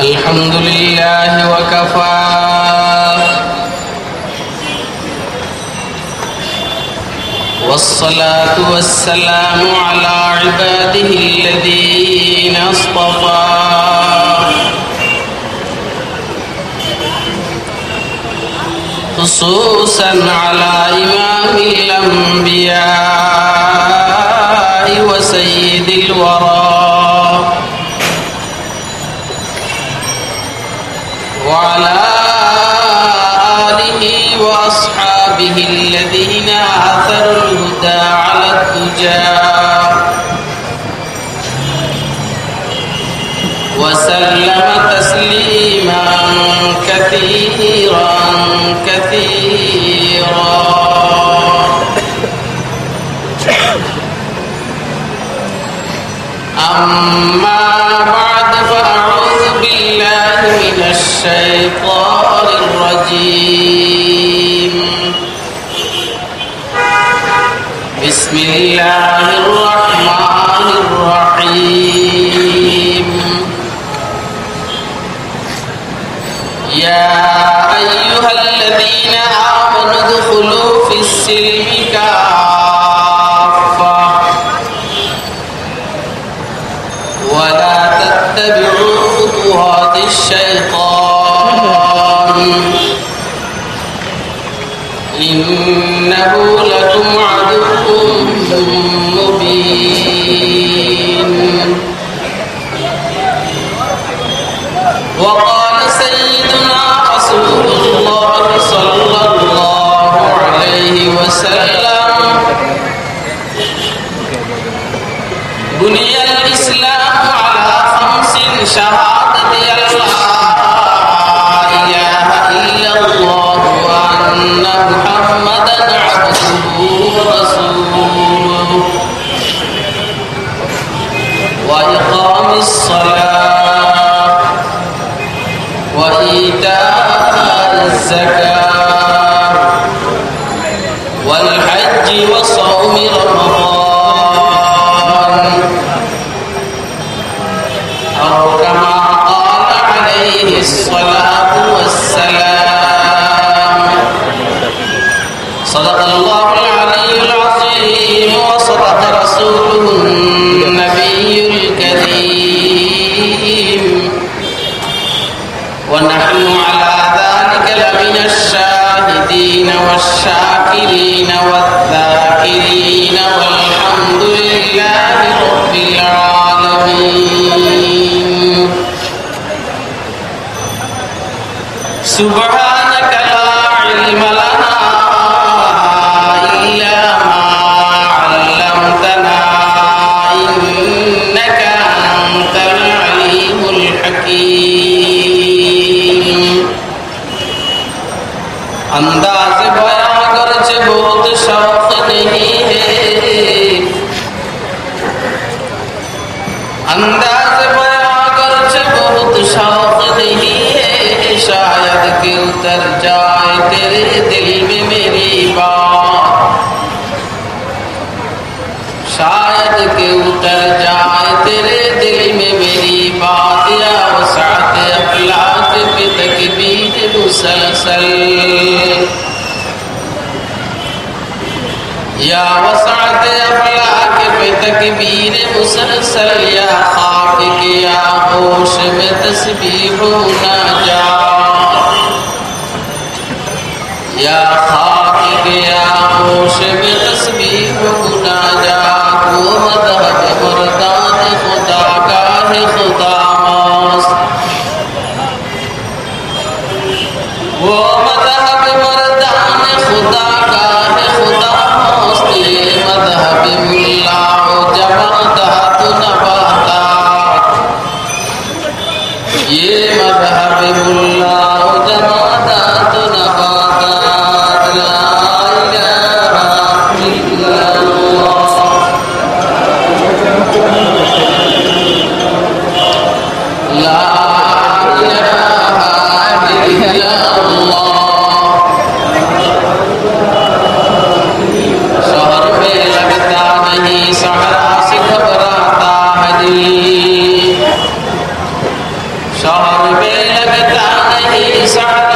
الحمد لله وكفى. والصلاة والسلام على عباده الذين اصطفى. خصوصا على إمام الأنبياء وسيد الورى. وعلى آله وأصحابه الذين آثروا الهدى على الدجى وسلم تسليما كثيرا كثيرا. أما بعد الشيطان الرجيم. بسم الله الرحمن الرحيم. يا أيها الذين آمنوا ادخلوا في السلم كافة. الْعَالَمِينَ अंदाज बयां गर्ज बहुत शौक नहीं है अंदाज बयां गर्ज बहुत शौक नहीं है शायद कि उतर जाए तेरे दिल में मेरी बात शायद कि उतर जाए तेरे दिल में मेरी مسلسل يا وسعت افلاک پہ تکبیر مسلسل يا خاطق يا ہوش میں تسبیح يا جا يا خاطق یا ہوش میں सहरा से घबराता है दिल बाहर में लगता नहीं सहरा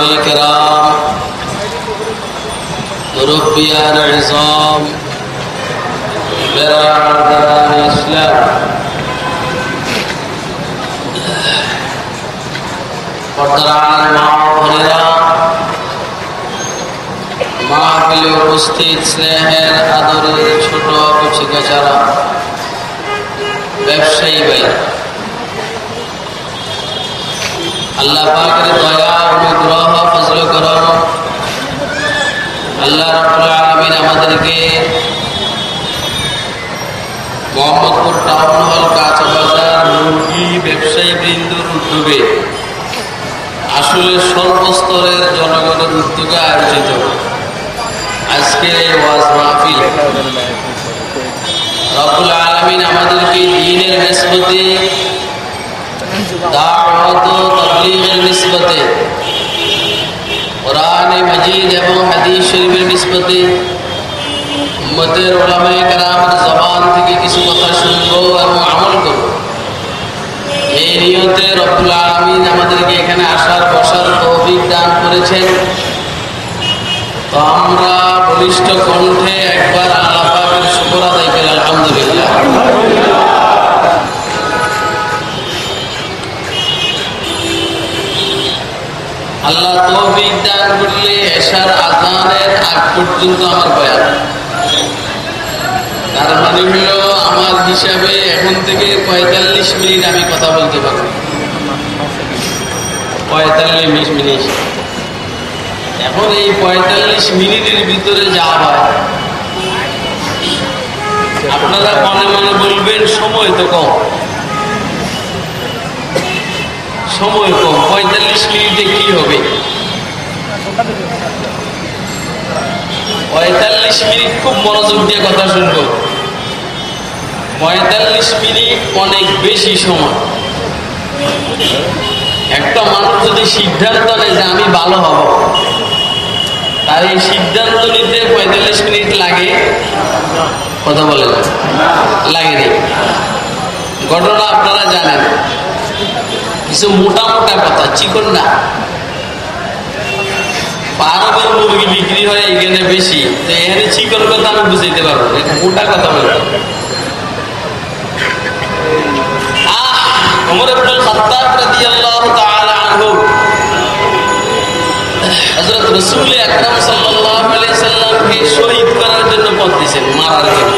حضرات علماء کرام مربیان عظام برادران اسلام পর্দার মা ও বোনেরা মাহফিলে উপস্থিত স্নেহের আদরের ছোট কচিকাচারা ব্যবসায়ী ভাই আল্লাহ পাকের দয়া, অনুগ্রহ, ফজল করম আল্লাহ রাব্বুল আলামিন আমাদেরকে মোহাম্মদপুর টাউন হল কাঁচা বাজার মুরগি ব্যবসায়ী বৃন্দর উদ্যোগে আসলে সর্বস্তরের জনগণের উদ্যোগে আয়োজিত। আজকে ওয়াজ মাহফিল। রব্বুল আলামিন আমাদেরকে দ্বীনের নিসবতে দাওয়াত ও তাবলীগের নিসবতে কোরআন মাজিদ এবং হাদিস কিছু কথা শুনব এবং আমল করব। এই নিয়তে রব্বুল আমাদেরকে এখানে আসার, বসার তৌফিক দান করেছেন। তো আমরা বলিষ্ঠ কণ্ঠে একবার আল্লাহ পাকের শুকর আদায় করি, আলহামদুলিল্লাহ। আল্লাহ তৌফিক দান করলে এশার আজানের আগ পর্যন্ত আমার বয়ান। তার মানে হলো আমার হিসাবে এখন থেকে পঁয়তাল্লিশ মিনিট আমি কথা বলতে পারব। পঁয়তাল্লিশ মিনিট। এখন এই পঁয়তাল্লিশ মিনিটের ভিতরে যা হয়, আপনারা মনে মনে বলবেন, সময় তো কম। সময় কম, পঁয়তাল্লিশ মিনিটে কি হবে? পঁয়তাল্লিশ মিনিট খুব মনোযোগ দিয়ে কথা শুনব। পঁয়তাল্লিশ মিনিট অনেক বেশি সময়। একটা মানুষ যদি সিদ্ধান্ত নেয় যে আমি ভালো হব, তার এই সিদ্ধান্ত নিতে পঁয়তাল্লিশ মিনিট লাগে? কথা বলে না। লাগেনি ঘটনা আপনারা জানেন। কিছু মোটা মোটা কথা, চিকন না। পারবের মুরগি বিক্রি হয় এখানে বেশি, তো এখানে চিকন কথা আমি বুঝাইতে পারব মোটা কথা বলতে। সাল্লামকে শহীদ করার জন্য পথ দিয়েছেন, মারার জন্য।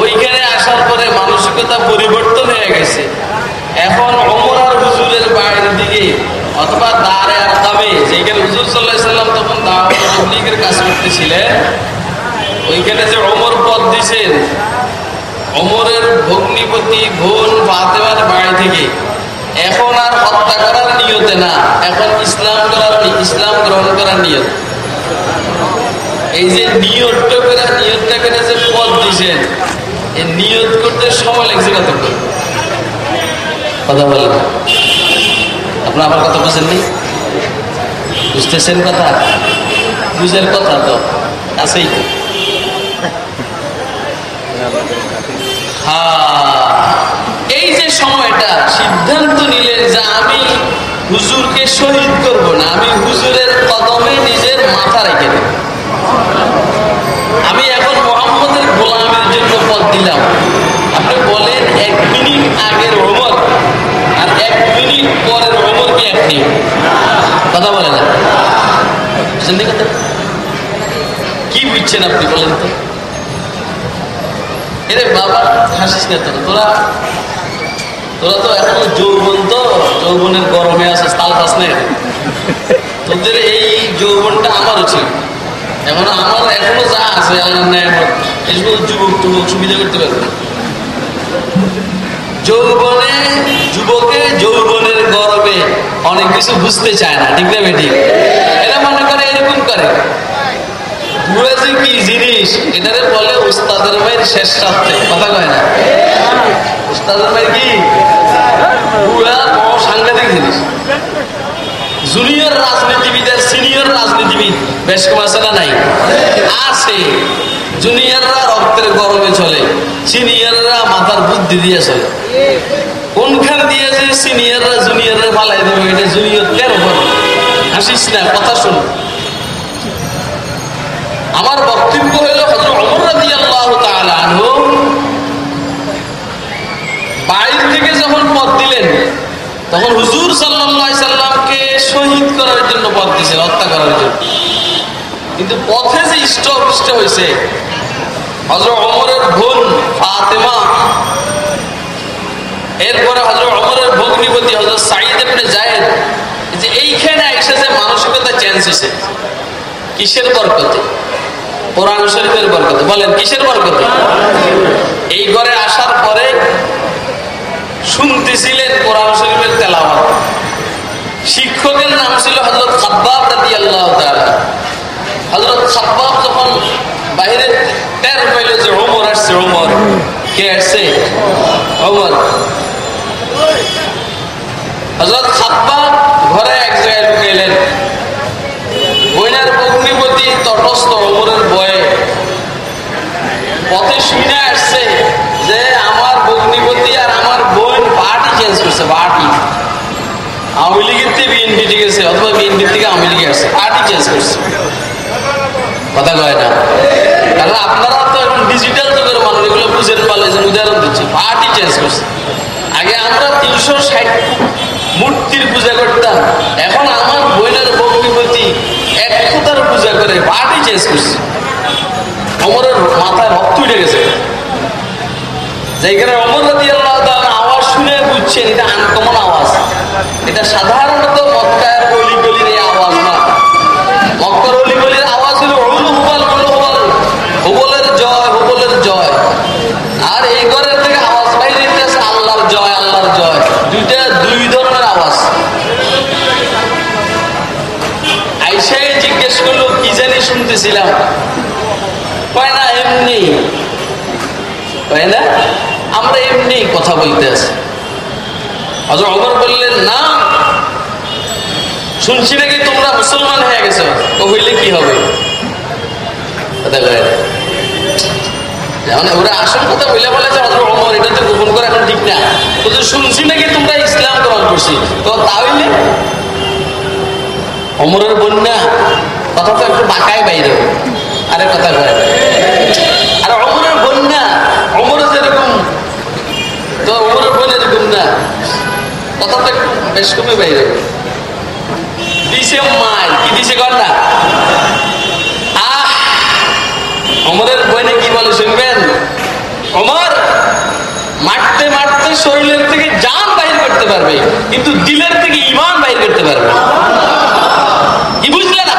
ওইখানে আসার পরে মানসিকতা পরিবর্তন হয়ে গেছে। এখন অমর আর হুজুরের বাইরের দিকে, অথবা দাঁড়ে দামে যেখানে হুজুর সাল্লাহ সাল্লাম তখন দাওয়াতের কাজ করতেছিলেন ওইখানে যে অমর পদ দিছেন অমরের ভগ্নিপতি বোন ফাতেমার বাড়ি থেকে, এখন আর হত্যা করার নিয়তে না, এখন ইসলাম করার ইসলাম গ্রহণ করার নিয়ত। এই যে নিয়তটা করে নিয়তটা করে যে পদ দিছেন, এই নিয়ত করতে সময় লাগছে কত কথা বলেন। আপনার আমার কথা বুঝেননি? বুঝতেছেন কথা? বুঝের কথা তো আছেই। তো এই যে সময়টা, সিদ্ধান্ত নিলেন যে আমি হুজুরকে শহীদ করব না, আমি হুজুরের কদমে নিজের মাথা রেখে দেব। আমি এখন মোহাম্মদের গোলামের জন্য পথ দিলাম। আপনি বলেন, এক মিনিট আগের ওমর, আর এক মিনিট পরের ওমর কি এক কথা বলে না। কি বুঝছেন আপনি বলেন তো? এরে বাবা, হাসিস না তোরা তোরা তোরা তো এখনও যৌবন তো, যৌবনের গরমে আছে তাল পাস তোদের এই যৌবনটা আমারও ছিল। এখন আমার এখনও যা আছে আল্লাহ যুবক টুবক সুবিধা করতে পারবে যৌবনে, যুবকে যৌবনের গরমে অনেক কিছু বুঝতে চায় না, ঠিক না বেটি? এটা মনে করে এরকম করে। বুড়া যে কি জিনিস? এটারে বলে উস্তাদের শেষ সাথে কথা কয় না? উস্তাদের ভাই কি? বড় সাংঘাতিক জিনিস। জুনিয়র রাজনীতিবিদ আর সিনিয়র রাজনীতিবিদ, বেশ কম আছে না নাই? আছে। জুনিয়ররা রক্তের গরমে চলে, সিনিয়ররা মাথার বুদ্ধি দিয়ে চলে। কোনখান দিয়ে যে সিনিয়ররা জুনিয়ররা পালাই দেবে, এটা জুনিয়র কেন বলে হাসিস না, কথা শুন। আমার বক্তব্য হইল বাড়ির থেকে যখন পথ দিলেন তখন হুজুর সাল্লাহ সাল্লামকে শহীদ করার জন্য পথ দিয়েছেন হত্যা করার জন্য। কিন্তু পথে যে ইষ্ট অপিষ্ট হয়েছে হজর অমরের ফাতেমা, এরপরে হজর অমরের ভগ্নিপতি হজর সাইদ এমনি জায়েদ যে এইখানে এসে যে মানসিকতা চেঞ্জ হয়েছে, কিসের বরকতে? কোরআন শরীফের বরকতে। বলেন, কিসের বরকতে? এই ঘরে আসার পরে শুনতেছিলেন কোরআন শরীফের তেলাওয়াত। শিক্ষকের নাম ছিল হজরত খাব্বাব আল্লাহ হজরত খাব্বাব টের পাইল যে ওমর আসছে, ওমর, কে আসছে? ওমর। হজরত খাব্বাব ঘরে এক জায়গায় লুকাইলেন বইনার অগ্নিপতি তটস্থ ওমরের বয়ে। পথে শুনে আসছে যে, আমার অগ্নিপতি চেঞ্জ করছে পার্টি আওয়ামী লীগের থেকে বিএনপি আছে, অথবা বিএনপির থেকে আওয়ামী লীগে আসছে পার্টি চেঞ্জ করছে? কথা কয় না। কারণ আপনারা তো এখন ডিজিটাল যুগের মানুষ, এগুলো বুঝেন পালে যে উদাহরণ দিচ্ছে। পার্টি চেঞ্জ করছে? আগে আমরা তিনশো ষাট মূর্তির পূজা করতাম, এখন আমার বোনের ভক্তিপতি এক পূজা করে পার্টি চেঞ্জ করছে? অমরের মাথায় রক্ত উঠে গেছে। যেখানে অমর রাতি আল্লাহ শুনে বুঝছেন, এটা আনকমন আওয়াজ। এটা সাধারণত মক্কার অলি গলির এই আওয়াজ না। মক্কার অলি গলির আওয়াজ হলো হলু হুবাল হলু হুবাল। হুবলের জয় হুবলের জয়। আর এই ঘরের থেকে আওয়াজ বাইরে আছে আল্লাহর জয় আল্লাহর জয়। দুইটা, দুই ধরনের আওয়াজ। আইসাই জিজ্ঞেস করল, কি জানি শুনতেছিলাম? কয় না, এমনি। কয় না? আমরা এমনি কথা বলতে আছি। হজর অমর বললেন, না, শুনছি নাকি তোমরা মুসলমান হয়ে গেছো। তো হইলে কি হবে? ওরা আসল কথা বলে অমর এটা তো গোপন করে ঠিক না। তো শুনছি নাকি তোমরা ইসলাম অমরের একটু বাঁকায় বাইরে। আরে কথা আর অমরের বন্যা অমর যেরকম তো অমরের বোন এরকম না কথা তো একটু বেশ কমে বাইরে দিছে মাল কি দিছে না আহ! অমরের বইনে কি বলে শুনবেন? অমর, মারতে মারতে শরীরের থেকে জান বাহির করতে পারবে, কিন্তু দিলের থেকে ইমান বাহির করতে পারবে। কি বুঝলে না?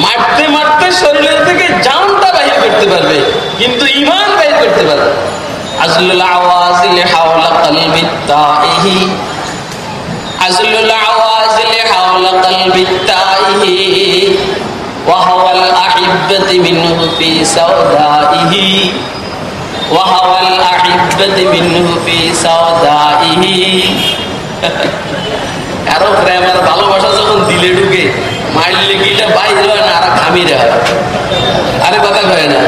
মারতে মারতে শরীরের থেকে জানটা বাহির করতে পারবে, কিন্তু ইমান বাহির করতে পারবে। আজলুল আওয়াজিল হাওলা কলবি তাইহি আজলুল আওয়াজিল হাওলা কলবি তাইহি وهو الأحبة منه في سودائه وهو الأحبة منه في سودائه আরো প্রেমের ভালোবাসা যখন দিলে ঢুকে মারলে গিটা বাইরে হয় না আর খামিরে হয় আরে কথা কয় না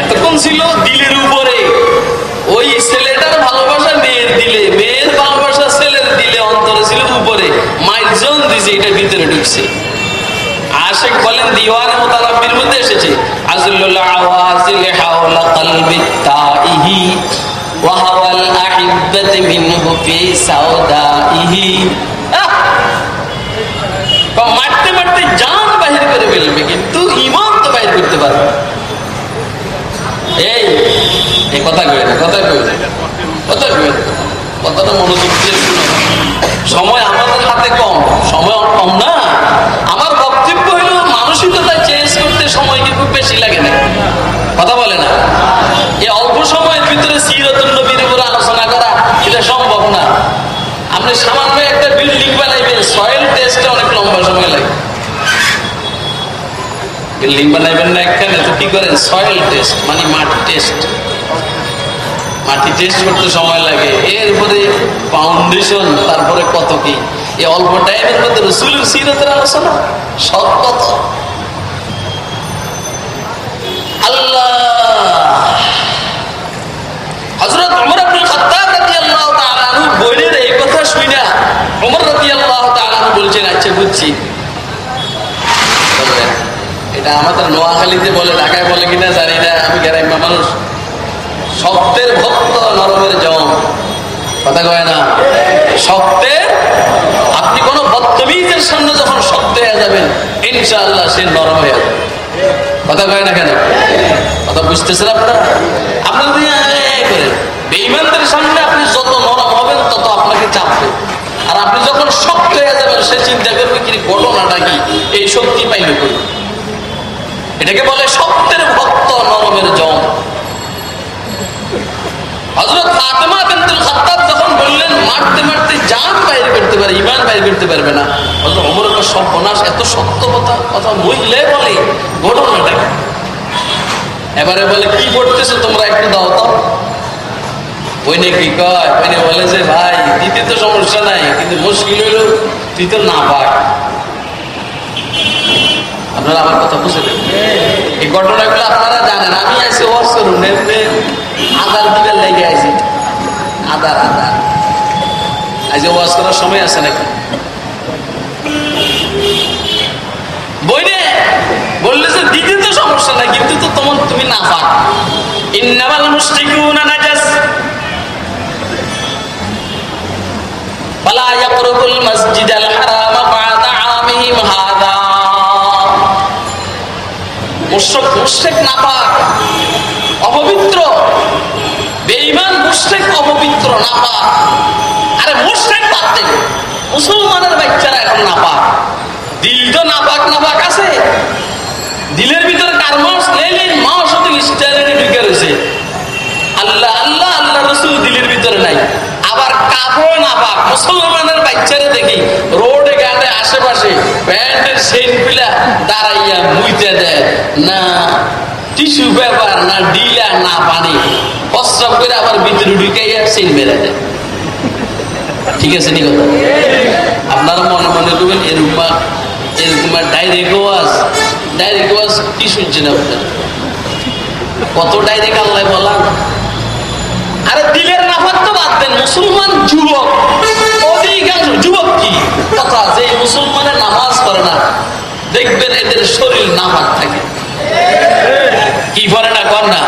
এতক্ষণ ছিল দিলের উপরে মাইল জন দিছে এটা ভিতরে ঢুকছে। আশেক বলেন, দিওয়ানে মোতারাব্বির মধ্যে এসেছে। মারতে মারতে করে ফেলবে, কিন্তু ইমান তো করতে পারবে এই কথা কথা কথা মনোযোগ সময় আমাদের হাতে কম, সময় কম না। আমার বক্তব্য হলো, মানসিকতা চেঞ্জ করতে সময় কি খুব বেশি লাগে না। কথা বলে না। এই অল্প সময়ের ভিতরে সিরতুল নবীর উপরে আলোচনা করা, এটা সম্ভব না। আপনি সামান্য একটা বিল্ডিং বানাইবেন সয়েল টেস্টে অনেক লম্বা সময় লাগে। বিল্ডিং বানাইবেন না এখানে তো কি করেন? সয়েল টেস্ট মানে মাটি টেস্ট মাটি টেস্ট করতে সময় লাগে। এরপরে ফাউন্ডেশন তারপরে কত কি? এই অল্প টাইমের মধ্যে রসুলের সিরতের আলোচনা। সব কত? আল্লাহ! কথা বলছেন আচ্ছা বুঝছি। এটা আমাদের নোয়াখালীতে বলে, ঢাকায় বলে কিনা জানি না, আমি গ্রাম্য মানুষ। সত্যের ভক্ত নরমের জম কথা কয় না? সত্যের আপনি কোন বদতমিজের সামনে যখন সত্য হয়ে যাবেন, ইনশাআল্লাহ সে নরম হয়ে যাবে। কথা কয় না কেন? কথা বুঝতেছেন আপনারা? আপনারা বেইমানদের সামনে আপনি যত নরম হবেন, তত আপনাকে চাপবে। আর আপনি যখন শক্ত হয়ে যাবেন, সে চিন্তা করবে কি ঘটনাটা কি? এই শক্তি পাইলে করি এটাকে বলে সত্যের ভক্ত নরমের জম হজরত যখন বললেন, মারতে মারতে জান বাইর করতে পারে ইমান বাইর করতে পারবে না। হজরত ওমর সর্বনাশ এত সত্য কথা কথা মহিলে বলে ঘটনাটা এবারে বলে, কি করতেছো তোমরা একটু দাও তো। ওই কি কয়? ওই বলে যে, ভাই দিতে তো সমস্যা নাই, কিন্তু মুশকিল হইল তুই না পাক। আপনারা আমার কথা বুঝে এই ঘটনাগুলো আপনারা জানেন, আমি আইসি ওয়াজ করুন আদার দিবেন লেগে আইসি আদার আদার আজ ওয়াজ করার সময় আছে নাকি? বললে যে দিতে তো সমস্যা নাই, কিন্তু তো তুমি না মুশরিকুনা নাজাস। ইয়াকরুবুল মাসজিদাল হারাম বাদা হাদা। মুশরিক মুশরিক নাপাক অপবিত্র। বেঈমান অপবিত্র না নাপাক। আরে মুসলিম বাদ মুসলমানের বাচ্চারা এখন নাপাক। দিল তো নাপাক নাপাক আছে। দিলের ভিতরে লেলিন মাস স্টাইলে ঢুকে রয়েছে আল্লাহ আল্লাহ আল্লাহ রসুল দিলের ভিতরে নাই। আবার কাপড় নাপাক মুসলমানের বাচ্চারে দেখি রোডে ঘাটে আশেপাশে প্যান্টের সেন পিলা দাঁড়াইয়া মুইতে দেয়। না টিস্যু পেপার, না ডিলা না পানি। প্রস্রাব করে আবার ভিতরে ঢুকাইয়া সেন মেরে দেয়। ঠিক আছে নি কথা? আপনারা মনে মনে করবেন, এরকম এরকম ডাইরেক্ট ওয়াজ ডাইরেক্ট ওয়াজ কি আপনার? কত ডাইরেক্ট আল্লাহ বলা আরে দিলের নাফাক তো দেন মুসলমান যুবক। অধিকাংশ যুবক কি? কথা যে মুসলমানের নামাজ করে না, দেখবেন এদের শরীর নাফাক থাকে। কি করে না কর না?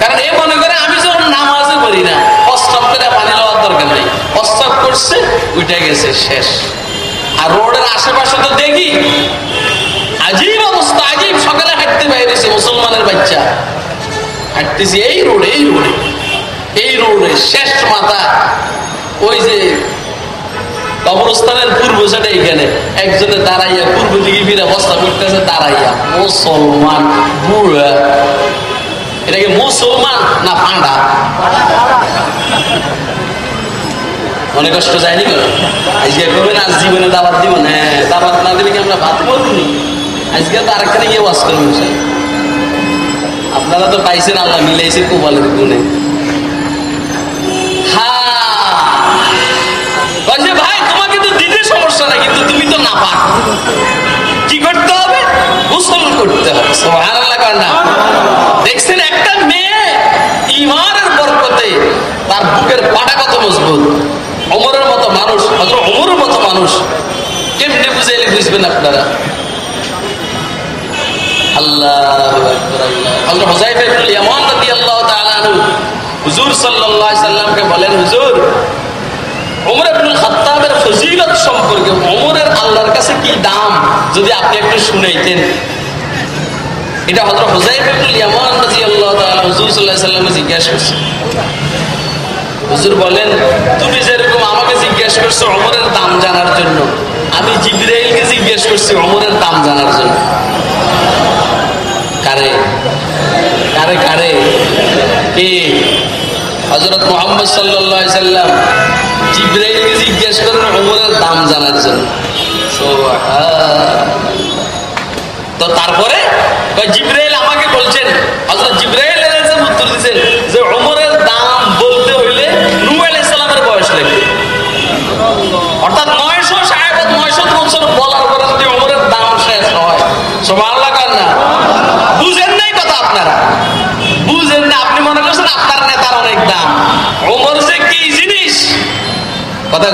কারণ এ মনে করে, আমি যখন নামাজে করি না, প্রস্তাব করে পানি লওয়ার দরকার নেই। প্রস্তাব করছে, উঠে গেছে, শেষ। আর রোডের আশেপাশে তো দেখি, আজীব অবস্থা, আজীব সকালে হাঁটতে বাইরেছে মুসলমানের বাচ্চা। হাঁটতেছি এই রোডে এই রোডে। এই রোডে শেষ মাথা ওই যে কবরস্থানের পূর্ব সেটা এখানে একজনে দাঁড়াইয়া পূর্ব দিকে ফিরে বস্তা করতেছে, দাঁড়াইয়া। মুসলমান, বুড়া। এটাকে মুসলমান না পাঁডা? মনে কষ্ট যায়নি কেন? আজকে করবেন, আজ জীবনে দাবাত দিব না। হ্যাঁ দাবাত না দিলে কি আমরা ভাত বলবনি আজকে তো আরেকখানে গিয়ে ওয়াজ করবেন আপনারা তো পাইছেন, আল্লাহ মিলাইছে কোপালের গুণে। সমস্যা না কিন্তু তুমি তো না পাক কি করতে হবে? গোসল করতে হবে। দেখছেন একটা মেয়ে ইমানের বরকতে তার বুকের পাটা কত মজবুত। অমরের মতো মানুষ অথবা অমরের মতো মানুষ। কেমনে বুঝাইলে বুঝবেন আপনারা? বলেন, হুজুর সম্পর্কে ওমরের আল্লাহর কাছে কি দাম? যদি আপনি একটু শুনাইতেন। এটা হজরত হুজাইফ ইবনুল ইয়ামান রাদিয়াল্লাহু তাআলা হুজুর সাল্লাল্লাহু আলাইহি জিজ্ঞাসা করছে। হুজুর বলেন, তুমি যেরকম আমাকে জিজ্ঞেস করছ অমরের দাম জানার জন্য, আমি জিব্রাইলকে জিজ্ঞেস করছি অমরের দাম জানার জন্য। কারে? কারে কারে? কে? হজরত মোহাম্মদ সাল্লাহ সাল্লাম জিব্রাইলকে জিজ্ঞেস করেন অমরের দাম জানার জন্য? তো তারপরে জিব্রাইল আমাকে বলছেন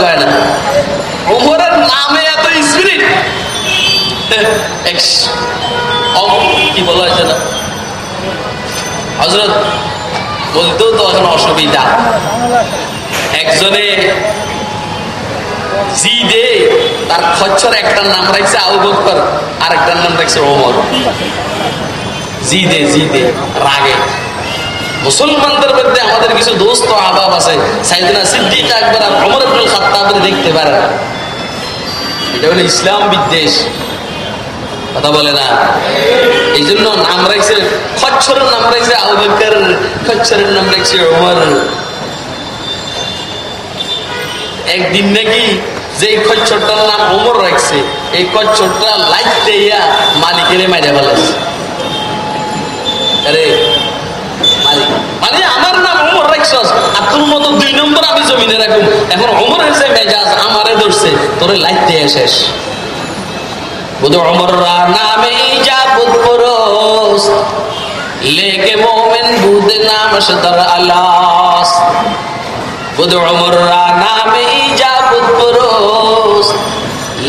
কয় না। অমরের নামে এত স্পিরিট কি বলা হয়েছে না। হজরত বলতেও তো এখন অসুবিধা। একজনে জি দে তার খচ্চর একটার নাম রাখছে আবু বকর আর একটার নাম রাখছে ওমর। জি দে জি দে রাগে। মুসলমানদের মধ্যে আমাদের কিছু দোস্ত আবাব আছে। সাইদিনা সিদ্দিক একবার আর অমর আব্দুল খাত্তাবের দেখতে পারে। না এটা হলো ইসলাম বিদ্বেষ। কথা বলে না। এই জন্য নাম রাখছে খচ্ছরের নাম রাখছে আবুবকর খচ্ছরের নাম রাখছে ওমর। একদিন নাকি যে খচ্ছরটার নাম ওমর রাখছে, এই খচ্ছরটা লাইট দেয়া মালিকের মাইরা ফেলাছে আরে মানে আমার নাম ওমর রাখছস আর তোর মতো দুই নম্বর আমি জমিনে রাখুন এখন ওমরের যে মেজাজ, আমারে ধরছে, তোরে দিয়ে শেষ। বুধ অমররা নামে ইজাবত পরস লেকে মোমেন বুধ নাম সদর আলাস। বুধ অমররা নামে পরস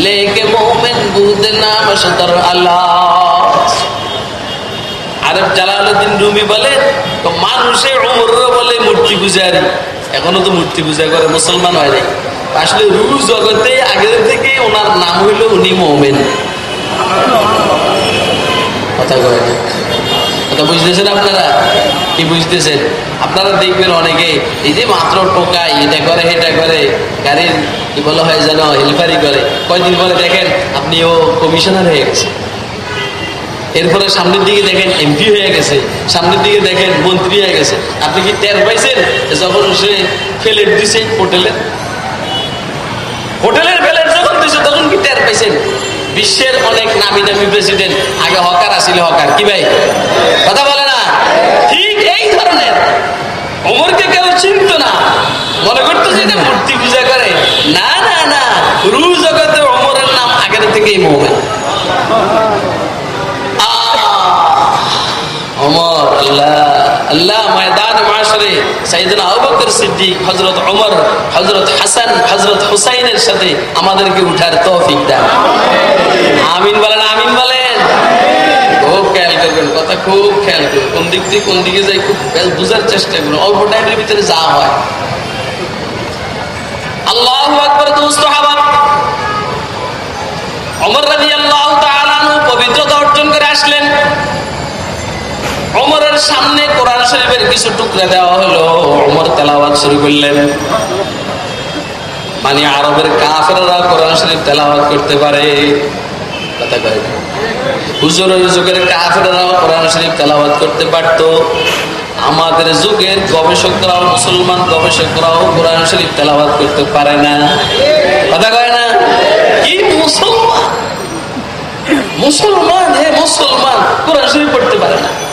লেকে মোমেন বুধ নাম সদর আলাস। আরব জালালুদ্দিন রুমি বলে তো মানুষে অমররা বলে মূর্তি পূজারি। এখনও তো মূর্তি পূজা করে মুসলমান হয় নাই। আসলে রু জগতে আগের থেকে ওনার নাম হইল উনি মোমেন। কথা কয় কথা বুঝতেছেন আপনারা? কি বুঝতেছেন? আপনারা দেখবেন অনেকে, এই যে মাত্র টোকাই এটা করে এটা করে, গাড়ির, কি বলা হয় যেন হেলফারি করে। কয়দিন পরে দেখেন আপনি ও কমিশনার হয়ে গেছে এরপরে সামনের দিকে দেখেন এমপি হয়ে গেছে, সামনের দিকে দেখেন মন্ত্রী হয়ে গেছে। আপনি কি টের পাইছেন যখন সে ফেলেট দিছে হোটেলে হোটেলের ফেলেট যখন দিছে, তখন কি টের পাইছেন? বিশ্বের অনেক নামি দামি প্রেসিডেন্ট আগে হকার, আসিল হকার। কি ভাই? কথা বলে না? ঠিক এই ধরনের। অমরকে কেউ চিনত না। মনে করতো যে মূর্তি পূজা করে। না না না। রু জগতে অমরের নাম আগের থেকেই মোহামেন অমর আল্লাহ আল্লাহ ময়দান মাসরে সাইদিন আবুবকর সিদ্দিক হজরত ওমর হজরত হাসান হজরত হুসাইনের সাথে আমাদেরকে উঠার তৌফিক আমিন বলেন আমিন বলেন। খুব খেয়াল কথা খুব খেয়াল করবেন। কোন দিক দিয়ে কোন দিকে যাই খুব বুঝার চেষ্টা করবেন অল্প টাইমের ভিতরে যা হয়। আল্লাহ আকবর দোস্ত, হাবা। অমর রাজি আল্লাহ পবিত্রতা অর্জন করে আসলেন। অমরের সামনে কোরআন শরীফের কিছু টুকরা দেওয়া হলো। অমর তেলাওয়াত শুরু করলেন। মানে আরবের কাফেররা কোরআন শরীফ তেলাওয়াত করতে পারে। কথা কয় হুজুরের যুগের কাফেররাও কোরআন শরীফ তেলাওয়াত করতে পারতো। আমাদের যুগের গবেষকরাও মুসলমান গবেষকরাও কোরআন শরীফ তেলাওয়াত করতে পারে না। কথা কয় না। কি মুসলমান? মুসলমান? হে মুসলমান, কোরআন শরীফ পড়তে পারে না।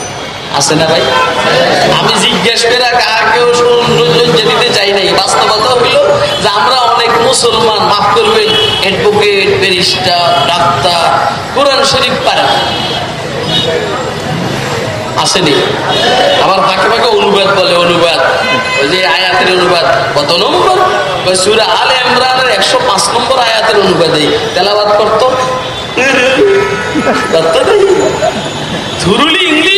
আছে না ভাই? আমি জিজ্ঞেস করে কাকেও লজ্জা দিতে চাই নাই। বাস্তবতা হইল যে আমরা অনেক মুসলমান, মাফ করবেন অ্যাডভোকেট ব্যারিস্টার ডাক্তার, কোরআন শরীফ পারে আসেনি আবার ফাঁকে ফাঁকে অনুবাদ বলে, অনুবাদ। ওই যে আয়াতের অনুবাদ। কত নম্বর? ওই সুরা আল ইমরানের একশো পাঁচ নম্বর আয়াতের অনুবাদে তেলাবাদ করতো। করতো না?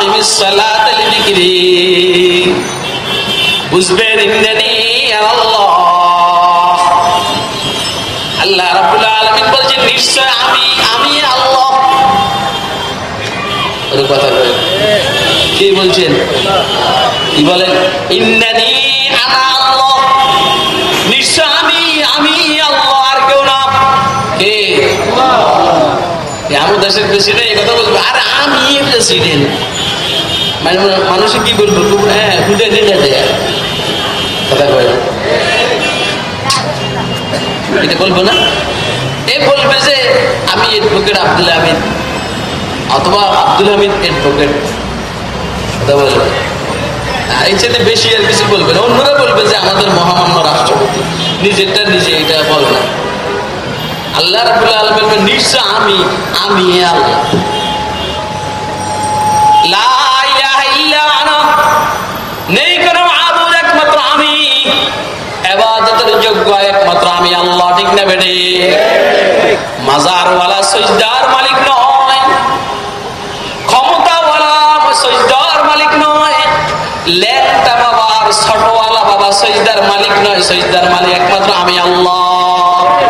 আকিমিস আল্লাহ। আলামিন বলছেন, নিশ্চয় আমি আল্লাহ। কি বলছেন? কি বলেন? ইন্নানি আনা আল্লাহ। নিশ্চয় আমি আমি আল্লাহ আর কেউ না। কে? আমার দেশের প্রেসিডেন্ট এই কথা বলবে। আর আমি প্রেসিডেন্ট। মানে মানুষে কি বলব? হ্যাঁ খুঁজে নিয়ে দেয়। কথা কয় এটা বলব না। এ বলবে যে, আমি এডভোকেট আব্দুল হামিদ। অথবা আব্দুল হামিদ এডভোকেট কথা বলবে এর সাথে বেশি আর কিছু বলবে না। অন্যরা বলবে যে, আমাদের মহামান্য রাষ্ট্রপতি। নিজেরটা নিজে এটা বলে না। আল্লাহ রাবুল আলম বলবেন, নিশ্চয় আমি আমি আল্লাহ। নেই কোনো আবুদ একমাত্র আমি। এবাদতের যোগ্য একমাত্র আমি আল্লাহ, ঠিক না বেটে মাজারওয়ালা সজদার মালিক নয়। সজদার মালিক একমাত্র আমি আল্লাহ লা ইলাহা ইল্লা আনা ফাবুদনি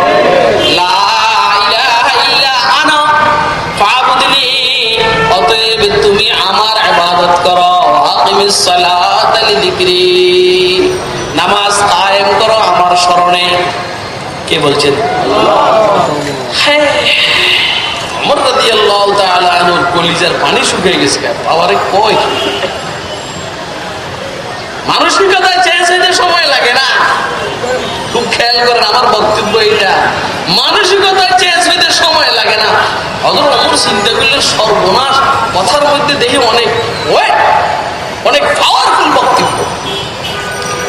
নামাজ কায়েম করো আমার স্মরণে। কে বলছেন? কলিজার পানি শুকিয়ে গেছে পাওয়ারে মানসিকতা চেঞ্জ হইতে সময় লাগে না। খুব খেয়াল করেন আমার বক্তব্য এটা মানসিকতা চেঞ্জ হইতে সময় লাগে না। অথচ অমর চিন্তা করলে সর্বনাশ। কথার মধ্যে দেখে অনেক, ওয়েট, অনেক পাওয়ারফুল বক্তব্য।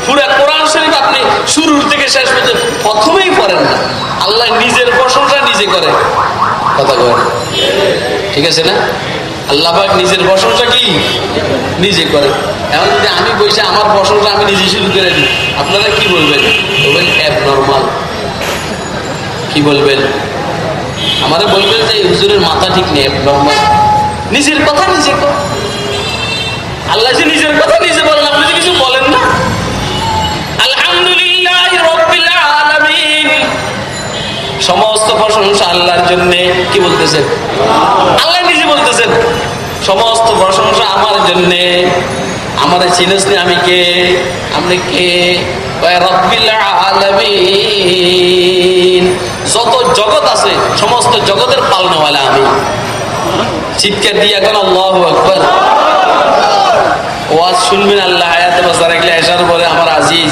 পুরা কোরআন শরীফ আপনি শুরুর থেকে শেষ পর্যন্ত প্রথমেই পড়েন না। আল্লাহ নিজের প্রশংসা নিজে করে। কথা বলেন। ঠিক আছে না? আল্লাহ নিজের প্রশংসা কি? নিজে করে। এখন যদি আমি বসে আমার প্রশংসা আমি নিজে শুরু করে দিই, আপনারা কি বলবেন? বলবেন অ্যাব নর্মাল কি বলবেন? আমারে বলবেন যে, হুজুরের মাথা ঠিক নেই অ্যাব নর্মাল নিজের কথা নিজে কর। আল্লাহ যে নিজের কথা নিজে বলেন, আপনি যে কিছু বলেন না। আলহামদুলিল্লাহ সমস্ত প্রশংসা আল্লাহর জন্য। কি বলতেছেন? আল্লাহ নিজে বলতেছেন, সমস্ত প্রশংসা আমার জন্য। আমার চিনিস আমি কে? আপনি কে? যত জগৎ আছে, সমস্ত জগতের পালনওয়ালা আমি। চিৎকার দিয়ে এখন আল্লাহু আকবার। ওয়াজ শুনবেন আল্লাহ, হায়াতে বাঁচা রাখলে আসার পরে আমার আজিজ,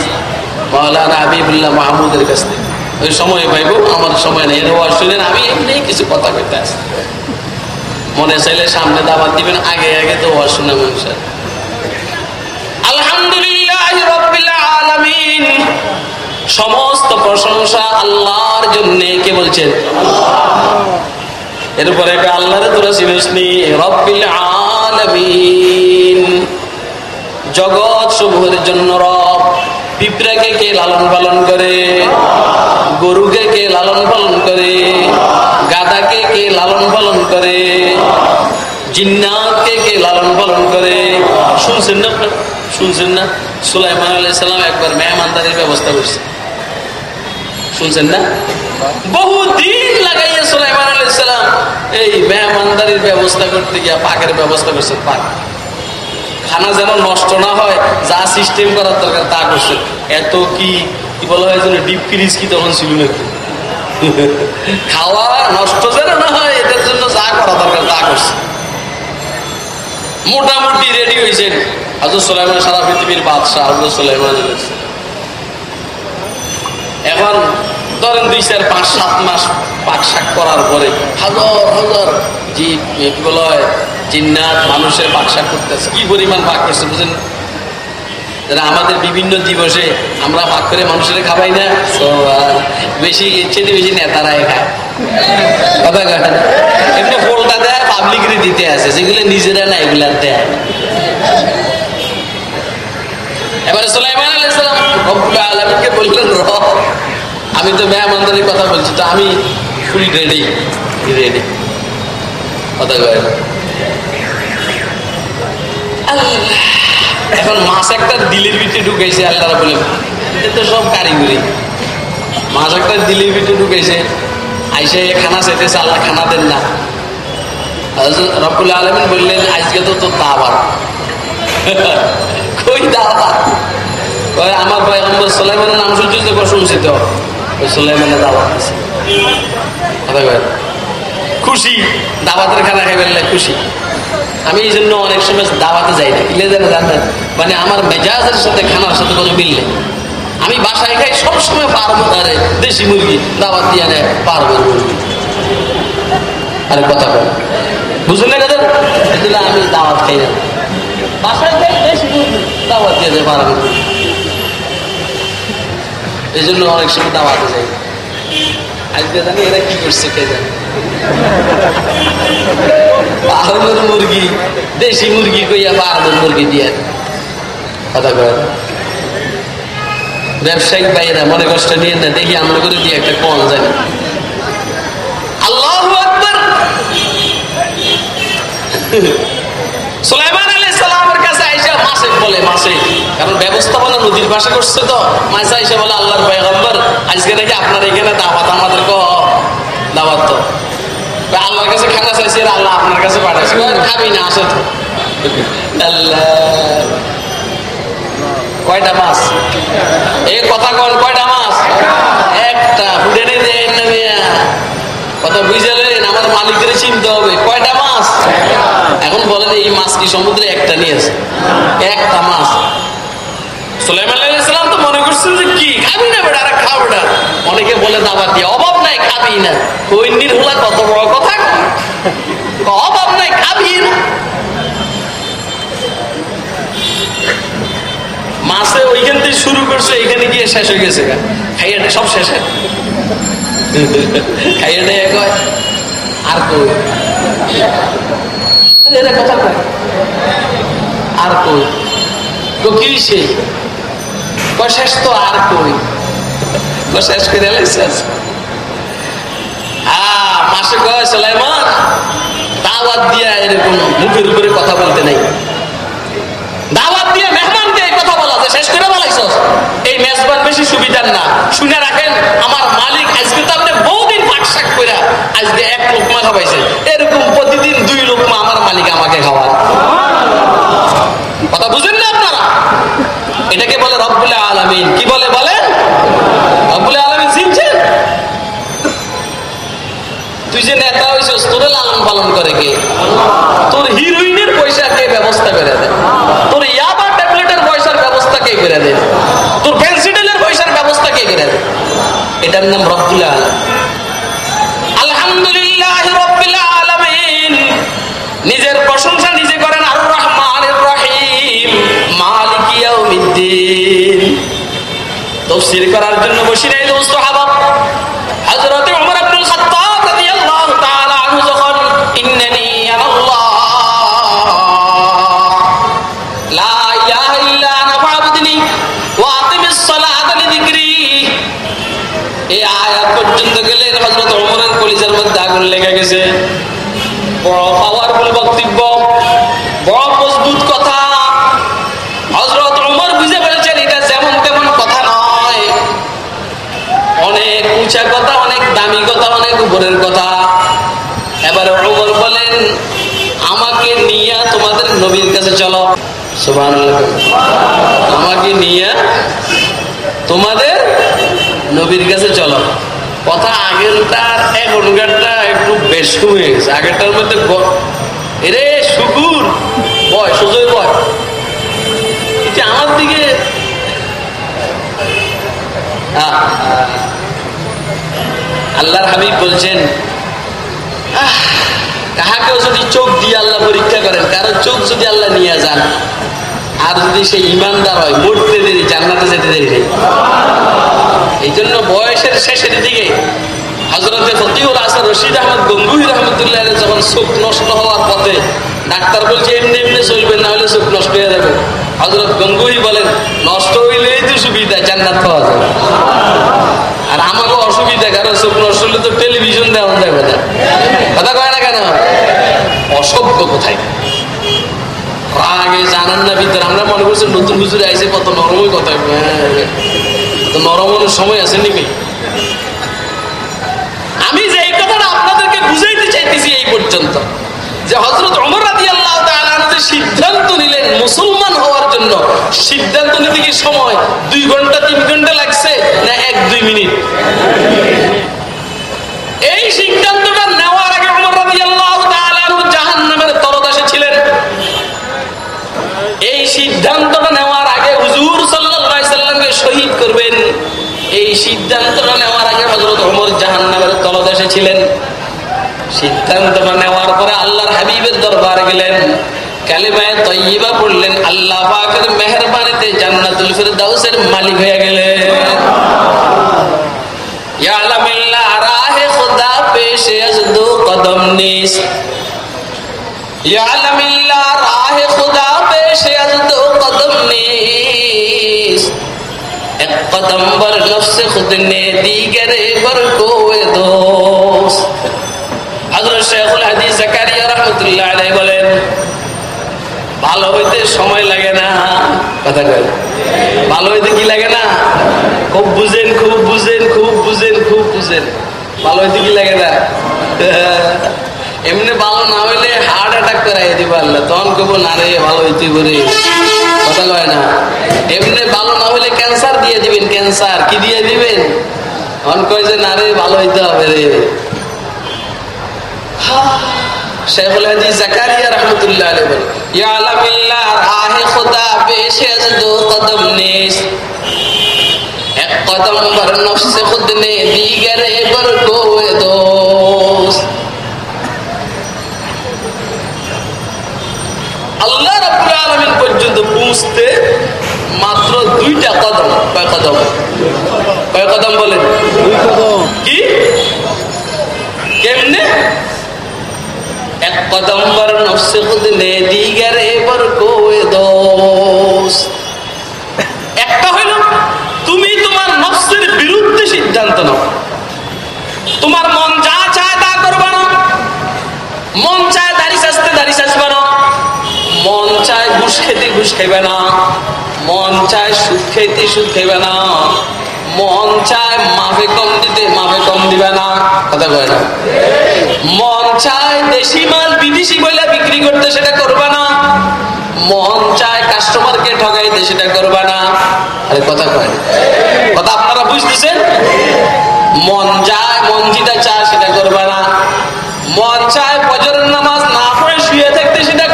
মাওলানা হাবিবুল্লাহ মাহমুদের কাছ থেকে। ওই সময় পাইব আমার সময় নেই। এর ওয়াজ শুনেন, আমি এমনি কিছু কথা কইতে আসি। মনে চাইলে সামনে দাবাত দিবেন, আগে আগে তো শুনে মানুষের সমস্ত প্রশংসা আল্লাহর জন্য, কে বলছেন? এরপরে আল্লাহরে তোরা চিনিস নি রব্বিল আলামিন। জগৎ সমূহের জন্য রব পিঁপড়াকে কে লালন পালন করে? গরুকে কে লালন পালন করে? গাদাকে কে লালন পালন করে? জিন্নাতকে কে লালন পালন করে? শুনছেন না শুনছেন না? সুলাইমান আলাইসালাম একবার মেহমানদারির ব্যবস্থা করছে। শুনছেন না? বহুদিন লাগাইয়া সুলাইমান আলাইসালাম এই মেহমানদারির ব্যবস্থা করতে গিয়া পাকের ব্যবস্থা করছেন পাক। খানা যেন নষ্ট না হয়, যা সিস্টেম করার দরকার তা করছে। এত কি কি বলা হয় যেন ডিপ ফ্রিজ কি তখন ছিল নাকি? খাওয়া নষ্ট যেন না হয় এটার জন্য যা করা দরকার তা করছে। মোটামুটি রেডি হয়েছেন হাজর সোলাইমান সারা পৃথিবীর বাদশাহ হাজর সোলাইমান এখন ধরেন দুই চার পাঁচ সাত মাস পাক শাক করার পরে হাজার হাজার জি কি জিন্নাত মানুষের পাক শাক করতেছে। কি পরিমাণ পাক করছে বুঝেন? যারা আমাদের বিভিন্ন দিবসে আমরা ভাগ করে মানুষের খাবাই না বেশি ইচ্ছেতে বেশি নেতারাই খায়। কথা দেয় পাবলিকরে দিতে আছে, যেগুলো নিজেরা না এগুলা দেয়। এবারে সুলাইমান আলাইসালাম রব্বুল আলমীকে বললেন, রব আমি তো মেহমানদারির কথা বলছি, তো আমি ফুল রেডি রেডি কথা কয় এখন মাছ একটা দিলের ভিতরে ঢুকাইছে আল্লাহ বলে, এটা তো সব কারিগরি। মাছ একটা দিলের ভিতরে ঢুকাইছে, আইসে খানা চাইতেছে, আল্লাহ খানা দেন না। রকুল আলমিন বললেন, আজকে তো তোর দাবার কই দাবার আমার ভাই আমার সোলাইমানের নাম শুনছিস তো শুনছি তো খুশি দাবাতের খানা খাই ফেললে খুশি। আমি এই জন্য অনেক সময় দাওয়াতে যাই না। কিলে যেন জানেন মানে আমার মেজাজের সাথে, খানার সাথে কোনো মিললে আমি বাসায় খাই, সবসময় পারব আরে দেশি মুরগি দাওয়াত দিয়ে নেয়, পারব আরে কথা বল বুঝলেন না আমি দাওয়াত খাই না। বাসায় খাই দেশি মুরগি দাওয়াত দিয়ে দেয়, পারব এই জন্য অনেক সময় দাওয়াতে যাই। আজকে জানি এরা কি করছে কে জানে। পাহাড়ের মুরগি, দেশি মুরগি কইয়া পাহাড়ের মুরগি দিয়ে। কথা কয়। ব্যবসায়িক বাইরা মনে কষ্ট নিয়ে না, দেখি আমরা করে দিয়ে একটা কল জানি। আল্লাহ সুলাইমান আলী সালামের কাছে আইসা মাসে বলে মাসে কারণ ব্যবস্থাপনা নদীর পাশে করছে তো। মাসে আইসা বলে, আল্লাহর পয়গম্বর, আজকে নাকি আপনার এখানে দাওয়াত, আমাদের ক। দাওয়াত তো। আল্লাহর কাছে খানা চাইছে আল্লাহ আপনার কাছে পাঠাইছে। খাবি না, আসে তো। কয়টা মাছ? এই কথা কন, কয়টা মাছ? একটা। ফুটে দেন না মিয়া। কথা বুঝলেন আমার মালিকের চিনতে হবে, কয়টা মাছ? এখন বলেন, এই মাছ কি সমুদ্রে একটা নিয়েছে একটা মাছ। সুলাইমান আলাইসালাম তো মনে করছেন যে কি? খাবি না বেটা, আর খাও বেটা অনেকে বলে দাবার দিয়ে, অভাব নাই, খাবি না। কৈন্নির হলা কত বড় কথা? অভাব নাই, খাবি না। মাসে ওইখান থেকে শুরু করছে এখানে গিয়ে শেষ হয়ে গেছে সব শেষ খাইয়া নেই কয়, আর কই? এরা কথা কয়, আর কই? তো কি সে? শেষ তো আর কই? শেষ করে শেষ। মাসে কয়, সালাইমান, দাওয়াত দিয়া এরকম মুখের উপরে কথা বলতে নেই। দাওয়াত দিয়ে মেহমানকে এই কথা বলা শেষ করে বলাইছস। এই বেশি সুবিধার না। শুনে রাখেন, আমার মালিক আজকে তো আপনি বহুদিন পাক শাক করে আজকে এক লোকমা খাওয়াইছে। এরকম প্রতিদিন দুই লোকমা আমার মালিক আমাকে খাওয়ায়। কথা বুঝেন না আপনারা? এটাকে বলে রব্বুল আলমিন। কি বলে বলেন? রব্বুল আলমিন চিনছেন? তুই যে নেতা হয়েছিস তোরে লালন পালন করে কে? তোর হিরোইনের পয়সা কে ব্যবস্থা করে দেয়? তোর ইয়াবা ট্যাবলেটের পয়সার ব্যবস্থা কে করে দেয় তোর পেন্সিডেলের পয়সার ব্যবস্থা কে করে দেয় এটার নাম রব্বুল আলম আলহামদুলিল্লাহ রব্বুল আলমিন। নিজের প্রশংসা নিজে করেন আর রহমান রহিম। মালিক ইয়াউমিদ্দিন। তফসির করার জন্য বসি নাই দোস্ত হাবাব হযরত ওমর আব্দুল খাত্তাব রাদিয়াল্লাহু তাআলা আনহু যখন ইন্নানি এই আয়াত পর্যন্ত গেলে হজরত অমরের কলিজার মধ্যে আগুন লেগে গেছে। বড় পাওয়ারফুল বক্তব্য, বড় মজবুত কথা। হজরত অমর বুঝে ফেলছেন, এটা যেমন তেমন কথা নয়। অনেক উঁচা কথা, অনেক দামি কথা, অনেক উপরের কথা। এবারে অমর বলেন, আমাকে নিয়ে তোমাদের নবীর কাছে চলো। সোভান আমাকে নিয়ে তোমাদের নবীর কাছে চলো। কথা আগেরটার এখনকারটা একটু বেশ হয়ে গেছে। আগেরটার মধ্যে এরে, শুকুর! বয়, সুজয় বয়। এটা আমার দিকে আল্লাহর হাবিব বলছেন কাহাকেও যদি চোখ দিয়ে আল্লাহ পরীক্ষা করেন, কারও চোখ যদি আল্লাহ নিয়ে যান, আর যদি সে ইমানদার হয়, মরতে দেরি, জান্নাতে যেতে দেরি নেই। এই জন্য বয়সের শেষের দিকে হজরতে ফতিউল আসার রশিদ আহমদ গঙ্গুহি রহমতুল্লাহ যখন চোখ নষ্ট হওয়ার পথে ডাক্তার বলছে এমনি এমনি চলবে না হলে চোখ নষ্ট হয়ে যাবে। হজরত গঙ্গুহি বলেন নষ্ট হইলেই তো সুবিধা জান্নাত পাওয়া যাবে। আর আমাকে অসুবিধা কারণ চোখ নষ্ট হলে তো টেলিভিশন দেওয়া যায় কথা কথা কয় না কেন? অসভ্য কোথায়? আগে জানান না ভিতরে আমরা মনে করছি নতুন হুজুরে আইসে কত নরমই কথা। হ্যাঁ, তো নরম সময় আছে আমি যে এই কথাটা আপনাদেরকে বুঝাইতে চাইতেছি এই পর্যন্ত যে হজরত অমর রাজি আল্লাহ সিদ্ধান্তটা নেওয়ার আগে হজরত অমর জাহান নামের তলদেশে ছিলেন সিদ্ধান্তটা নেওয়ার পরে আল্লাহর হাবিবের দরবার গেলেন। কালিমায় তৈবা পড়লেন। আল্লাহ পাকের মেহরবানিতে জান্নাতুল ফিরদাউসের মালিক হয়ে গেলেন। ইয়া कदम बर नफ्स खुद ने दीगरे बर कोए दोस्त হযরত শেখুল হাদিস জাকারিয়া রাহমাতুল্লাহ আলাইহি বলেন ভালো হইতে সময় লাগে না কথা কয় ভালো হইতে কি লাগে না খুব বুঝেন খুব বুঝেন খুব বুঝেন খুব বুঝেন ভালো হইতে কি লাগে না এমনি ভালো না হইলে হার্ট অ্যাটাক করাই দিব আল্লাহ। তখন কেবো না রে, ভালো হইতে করে কথা কয় না। এমনি ভালো না হইলে ক্যান্সার দিয়ে দিবেন ক্যান্সার কি দিয়ে দিবেন? তখন কয় যে, না রে, ভালো হইতে হবে রে। শেখুল দো এক কদম ভর নফস খুদ নে দিগরে বর কোয়ে দোস্ত আল্লাহ রাব্বুল আলামিন পর্যন্ত পৌঁছতে মাত্র দুইটা কদম কয় কদম কয় কদম বলেন কি কেমনে এক কদম নে দিগারে বর কোয়ে দোস্ত। একটা হইল, তুমি তোমার নফসের বিরুদ্ধে সিদ্ধান্ত নাও। তোমার মন যা চায় তা করবা না। মন চায় দাড়ি সাজতে দাড়ি সাজবা না। মন চায় ঘুষ খেতে ঘুষ খাইবে না। মন চায় সুদ খেতে সুদ খাইবে না। মন চায় মাফে কম দিতে, মাফে কম দিবে না। কথা কয় না? মন চায় দেশি মাল বিদেশি বলে বিক্রি করতে সেটা করবে না। মন চায় কাস্টমারকে ঠগাইতে সেটা করবে না। আরে কথা কয়। কথা আপনারা বুঝতেছেন? মন যায়, মন যেটা চায় সেটা করবে না। মন চায় ফজরের নামাজ না পড়ে শুয়ে থাকতে সেটা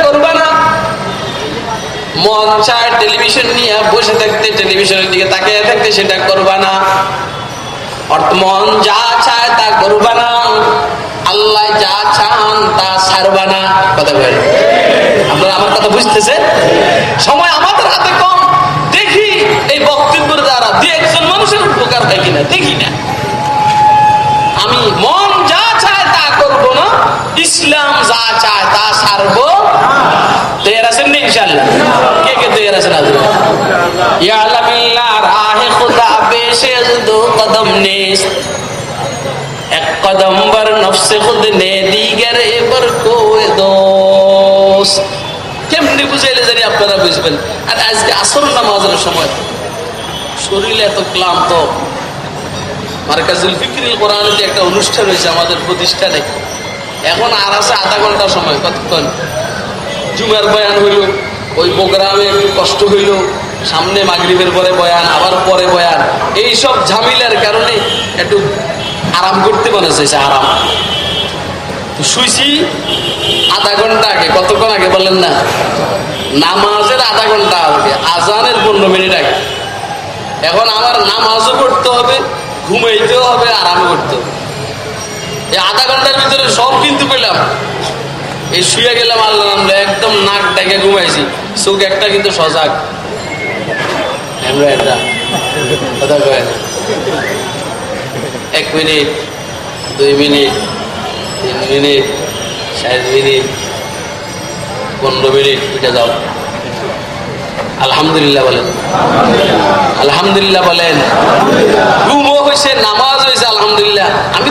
মন চায় টেলিভিশন নিয়ে বসে থাকতে, টেলিভিশনের দিকে তাকিয়ে থাকতে সেটা করবা না। মন যা চায় তা করবা না। আল্লাহ যা চান তা ছাড়বা না। কথা বলেন। আপনারা আমার কথা বুঝতেছেন? সময় আমাদের হাতে কম। দেখি এই বক্তব্যের দ্বারা দু একজন মানুষের উপকার হয় কিনা? দেখি না। আমি মন যা চায় তা করব না। ইসলাম যা চায় তা সারব আছেন ইনশাল্লাহ কে কে আছেন কেমনি আপনারা বুঝবেন। আর আজকে আসর নামাজের সময় শরীর এত ক্লান্ত। মার্কাজুল ফিকির একটা অনুষ্ঠান হয়েছে আমাদের প্রতিষ্ঠানে। এখন আর আছে আধা ঘণ্টা সময়, কতক্ষণ? জুমার বয়ান হইল, ওই প্রোগ্রামে একটু কষ্ট হইল, সামনে মাগরিবের পরে বয়ান, আবার পরে বয়ান। এই সব ঝামেলার কারণে একটু আরাম করতে মনে চাইছে, আরাম। শুইছি আধা ঘণ্টা আগে, কতক্ষণ আগে বলেন না? নামাজের আধা ঘণ্টা আগে, আজানের পনেরো মিনিট আগে। এখন আমার নামাজও করতে হবে, ঘুমাইতেও হবে, আরাম করতে হবে। এই আধা ঘণ্টার ভিতরে সব কিন্তু পেলাম। এই শুয়ে গেলাম আল্লাহ আমরা একদম নাক ডেকে ঘুমাইছি। চোখ একটা কিন্তু সজাগ। কথা কয় না। এক মিনিট, দুই মিনিট, তিন মিনিট ষাট মিনিট, পনেরো মিনিট, উঠে যাও। আলহামদুলিল্লাহ বলেন। আলহামদুলিল্লাহ বলেন। ঘুমও হয়েছে নামাজ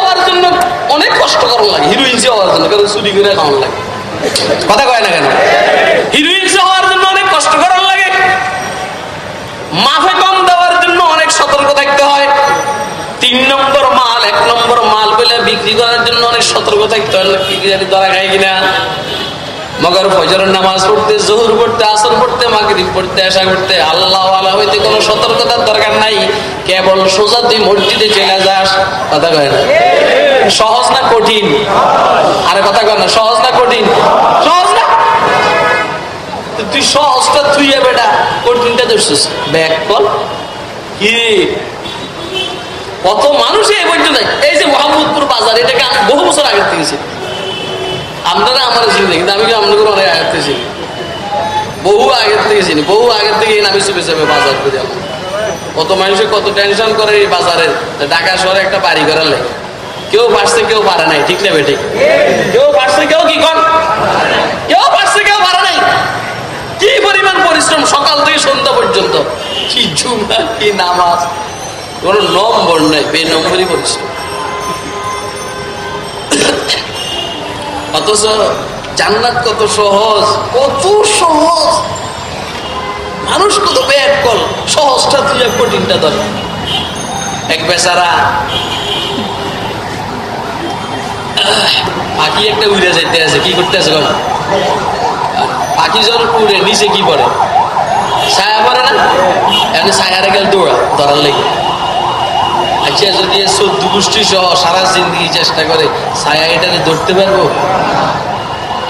হওয়ার জন্য অনেক কষ্ট করার লাগে হিরোইন্সি হওয়ার জন্য কারণ চুরি করে খাওয়ার লাগে। কথা কয় না কেন? হিরোইন্সি হওয়ার জন্য অনেক কষ্ট করার লাগে। মাফে কম দেওয়ার জন্য অনেক সতর্ক থাকতে হয়। তিন নম্বর মাল, এক নম্বর মাল পেলে বিক্রি করার জন্য অনেক সতর্ক থাকতে হয়। বিক্রি ধরা খায় কিনা? মগর ফজরের নামাজ পড়তে, জোহর পড়তে, আসর পড়তে, মাগরিব পড়তে, আশা করতে আল্লাহ আল্লাহ হইতে কোনো সতর্কতার দরকার নাই। কেবল সোজা তুই মসজিদে চলে যাস। কথা কয় না? সহজ না কঠিন? আরে কথা কয় না, সহজ না কঠিন? সহজ না? তুই সহজটা তুই বেটা, কঠিনটা ধরছিস। ব্যাক বল কি? কত মানুষ এই পর্যন্ত? এই যে মোহাম্মদপুর বাজার, এটাকে বহু বছর আগে চিনি। আপনারা আমার চিনি, কিন্তু আমি আপনাদের অনেক আগের থেকে চিনি? বহু আগের থেকে চিনি, বহু আগের থেকে চুপে চাপে বাজার করি আমার কত মানুষে কত টেনশন করে এই বাজারের ঢাকা শহরে একটা বাড়ি করার লাগে। কেউ পারছে, কেউ পারে নাই, ঠিক না বেঠিক কেউ পারছে, কেউ কি কন কেউ পারছে, কেউ পারে নাই। কি পরিমাণ পরিশ্রম সকাল থেকে সন্ধ্যা পর্যন্ত? কি জুমা, কি নামাজ? কোন নম্বর নাই বে নম্বরই পরিশ্রম। অথচ জান্নাত কত সহজ? কত সহজ? মানুষ কত ব্যাগ কল সহজটা তুই কঠিনটা ধর। এক বেচারা পাখি একটা উড়ে যাইতে আছে, কি করতে আছে বল? পাখি যখন উড়ে, নিচে কি পড়ে? ছায়া পড়ে না? এখন ছায়ারে গেল দৌড়া, ধরার লেগে। আচ্ছা যদি এ চোদ্দ গোষ্ঠী সহ সারা জিন্দগি চেষ্টা করে, ছায়া এটাকে ধরতে পারব?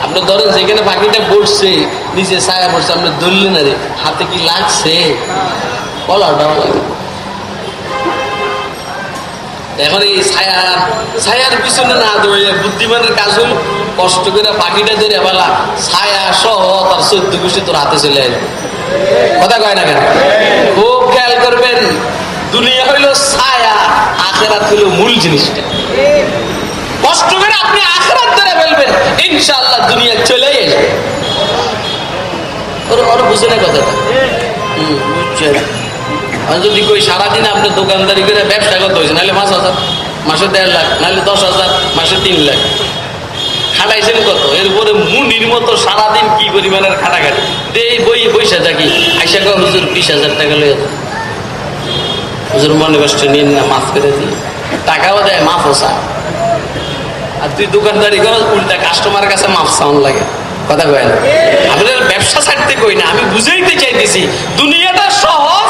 আপনি ধরেন যেখানে পাখিটা বসছে নিচে ছায়া পড়ছে আপনি ধরলেন না রে, হাতে কি লাগছে? কলাটাও লাগে। এখন এই ছায়া, ছায়ার পিছনে না দৌড়ে বুদ্ধিমানের কাজ হল কষ্ট করে পাখিটা ধরে ফেলা, ছায়া সহ তার চোদ্দ গোষ্ঠী তোর হাতে চলে আসবে কথা কয় না কেন? খুব খেয়াল করবেন দুনিয়া হইল ছায়া, আখেরাত হইল মূল জিনিসটা। কষ্ট করে আপনি আখেরাত ধরে ফেলবেন, ইনশাআল্লাহ দুনিয়া চলে আসবে ওরা বুঝে না যদি কই সারাদিন দোকানদারি করে ব্যবসা করতে নাহলে পাঁচ হাজার, মাসে দেড় লাখ, নাহলে দশ হাজার, মাসে তিন লাখ। খাটাইছেন কত? সারাদিন কি পরিমাণের খাটাখাটি? এই বই পয়সা থাকি, আইসা হুজুর বিশ হাজার টাকা লয়ে হুজুর মনে কষ্ট নিন না মাফ করে দিই। টাকাও দেয়, মাফও চায়। আর তুই দোকানদারি করো, উল্টা কাস্টমার কাছে মাফ সাউন্ড লাগে। কথা কয় না? আপনার ব্যবসা ছাড়তে কই না? আমি বুঝাইতে চাইতেছি, দুনিয়াটা সহজ,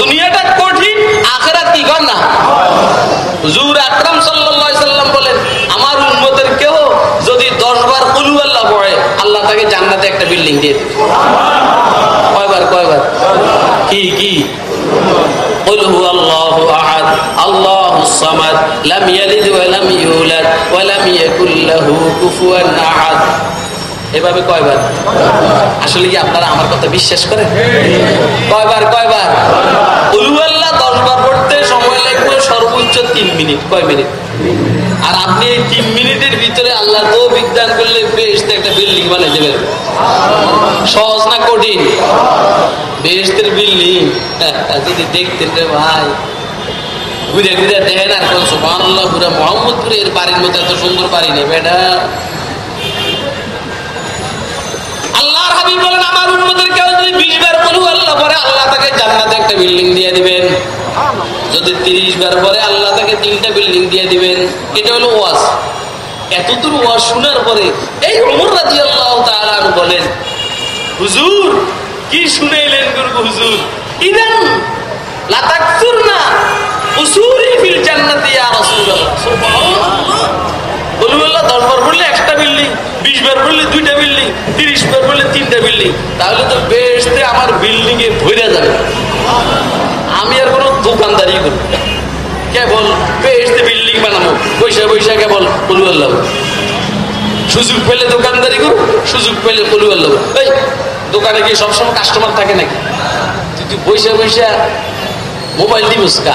দুনিয়াটা কঠিন, আখেরাত কি কর না? হুজুর আকরাম সাল্লাল্লাহু সাল্লাম বলেন, আমার উম্মতের কেউ যদি দশ বার কুলু আল্লাহ পড়ে, আল্লাহ তাকে জান্নাতে একটা বিল্ডিং দিয়ে দেবে। কয়বার কয়বার? কি কি? قل هو الله احد الله الصمد لم يلد ولم يولد ولم يكن له كفوا احد এভাবে কয়বার আসলে কি আপনারা আমার কথা বিশ্বাস করেন কয়বার কয়বার উলুয়াল্লাহ দশ বার পড়তে সময় লাগবে সর্বোচ্চ তিন মিনিট কয় মিনিট আর আপনি এই তিন মিনিটের ভিতরে আল্লাহ তো বিজ্ঞান করলে বেশ একটা বিল্ডিং বানিয়ে দেবেন। সহজ না কঠিন? বেহেস্তের বিল্ডিং। যদি দেখতেন রে ভাই। ঘুরে ঘুরে দেখেন আর কোন সুবাহ ঘুরে মোহাম্মদপুরের বাড়ির মতো এত সুন্দর বাড়ি নেই, বেটা। আল্লাহর হাবিব বলেন, আমার উন্মতের কেউ যদি বিশ বার বলু আল্লাহ পরে আল্লাহ তাকে জান্নাতে একটা বিল্ডিং দিয়ে দিবেন। যদি তিরিশ বার পরে আল্লাহ তাকে তিনটা বিল্ডিং দিয়ে দিবেন। এটা হলো ওয়াজ। এতদূর ওয়াজ শোনার পরে এই অমর রাজি আল্লাহ তাআলা বলেন, হুজুর, কি শুনাইলেন গুরু হুজুর? ইদান লাতাকতুর না উসুরি ফিল জান্নাতি ইয়া রাসূলুল্লাহ। সুবহানাল্লাহ। বলুল্লাহ দশ বার পড়লে একটা বিল্ডিং বিশ বার পড়লে দুইটা বিল্ডিং তিরিশ বার পড়লে তিনটা বিল্ডিং তাহলে তো বেশতে আমার বিল্ডিং এ ভরে যাবে। আমি আর কোনো দোকানদারি করি না। কেবল বেশতে বিল্ডিং বানাবো পয়সা পয়সা কেবল বলুল্লাহ সুযোগ পেলে দোকানদারি করো, সুযোগ পেলে বলুল্লাহ এই, দোকানে কি সবসময় কাস্টমার থাকে নাকি? তুই পয়সা পয়সা মোবাইল দিবস কা